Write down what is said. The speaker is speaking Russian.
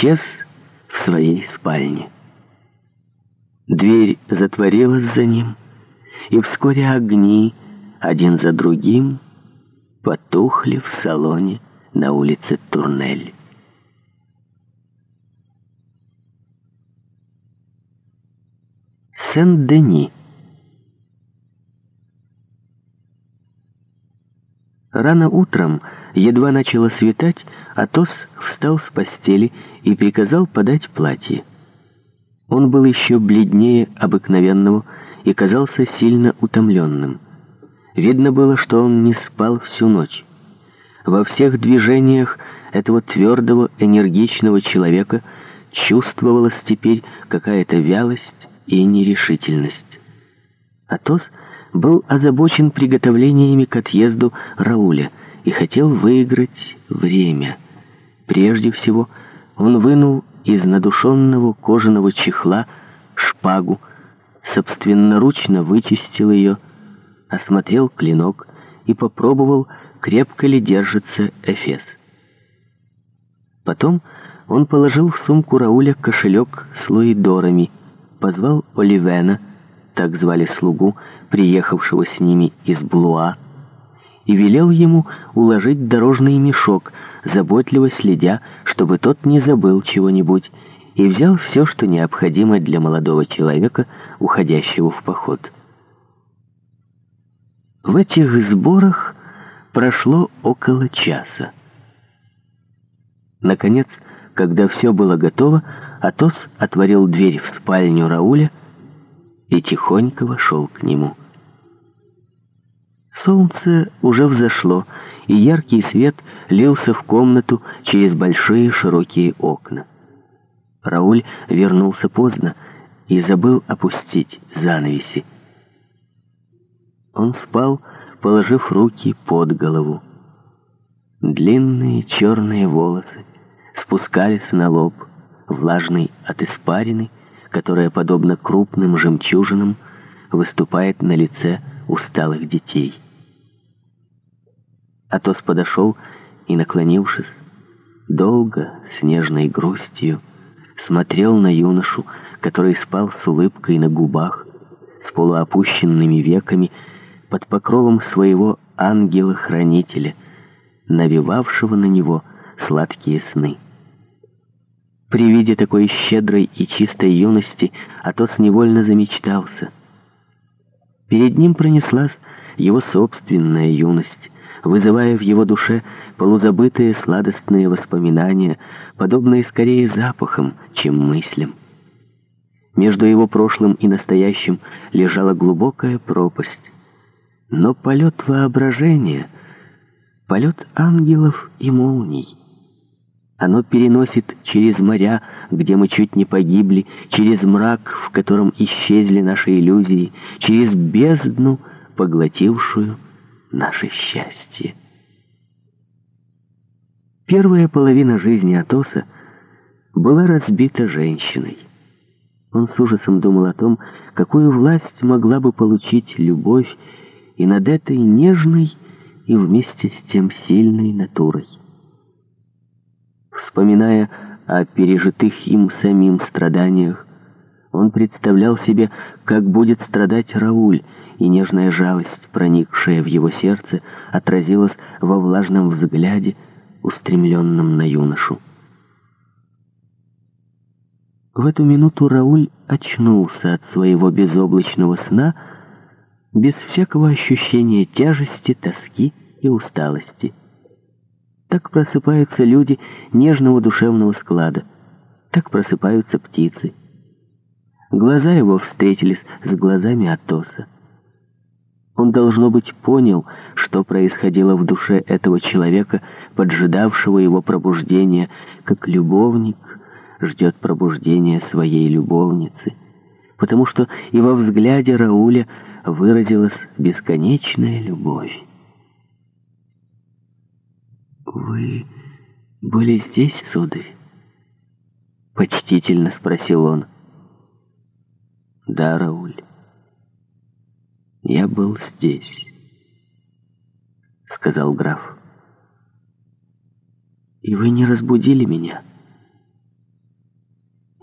исчез в своей спальне. Дверь затворилась за ним, и вскоре огни, один за другим, потухли в салоне на улице Турнель. Сен-Дени Рано утром, едва начало светать, Атос встал с постели и приказал подать платье. Он был еще бледнее обыкновенного и казался сильно утомленным. Видно было, что он не спал всю ночь. Во всех движениях этого твердого, энергичного человека чувствовалась теперь какая-то вялость и нерешительность. Атос — был озабочен приготовлениями к отъезду Рауля и хотел выиграть время. Прежде всего, он вынул из надушенного кожаного чехла шпагу, собственноручно вычистил ее, осмотрел клинок и попробовал, крепко ли держится эфес. Потом он положил в сумку Рауля кошелек с луидорами, позвал Оливена — так звали слугу, приехавшего с ними из Блуа, и велел ему уложить дорожный мешок, заботливо следя, чтобы тот не забыл чего-нибудь, и взял все, что необходимо для молодого человека, уходящего в поход. В этих сборах прошло около часа. Наконец, когда все было готово, Атос отворил дверь в спальню Рауля и тихонько вошел к нему. Солнце уже взошло, и яркий свет лился в комнату через большие широкие окна. Рауль вернулся поздно и забыл опустить занавеси. Он спал, положив руки под голову. Длинные черные волосы спускались на лоб, влажный от испарины, которая, подобно крупным жемчужинам, выступает на лице усталых детей. Атос подошел и, наклонившись, долго, с нежной грустью, смотрел на юношу, который спал с улыбкой на губах, с полуопущенными веками, под покровом своего ангела-хранителя, навевавшего на него сладкие сны. При виде такой щедрой и чистой юности Атос невольно замечтался. Перед ним пронеслась его собственная юность, вызывая в его душе полузабытые сладостные воспоминания, подобные скорее запахам, чем мыслям. Между его прошлым и настоящим лежала глубокая пропасть. Но полет воображения, полет ангелов и молний — оно переносит через моря, где мы чуть не погибли, через мрак, в котором исчезли наши иллюзии, через бездну, поглотившую наше счастье. Первая половина жизни Атоса была разбита женщиной. Он с ужасом думал о том, какую власть могла бы получить любовь и над этой нежной и вместе с тем сильной натурой вспоминая о пережитых им самим страданиях. Он представлял себе, как будет страдать Рауль, и нежная жалость, проникшая в его сердце, отразилась во влажном взгляде, устремленном на юношу. В эту минуту Рауль очнулся от своего безоблачного сна, без всякого ощущения тяжести, тоски и усталости. Так просыпаются люди нежного душевного склада. Так просыпаются птицы. Глаза его встретились с глазами Атоса. Он, должно быть, понял, что происходило в душе этого человека, поджидавшего его пробуждения, как любовник ждет пробуждения своей любовницы. Потому что и во взгляде Рауля выразилась бесконечная любовь. «Вы были здесь, сударь?» — почтительно спросил он. «Да, Рауль, я был здесь», — сказал граф. «И вы не разбудили меня?»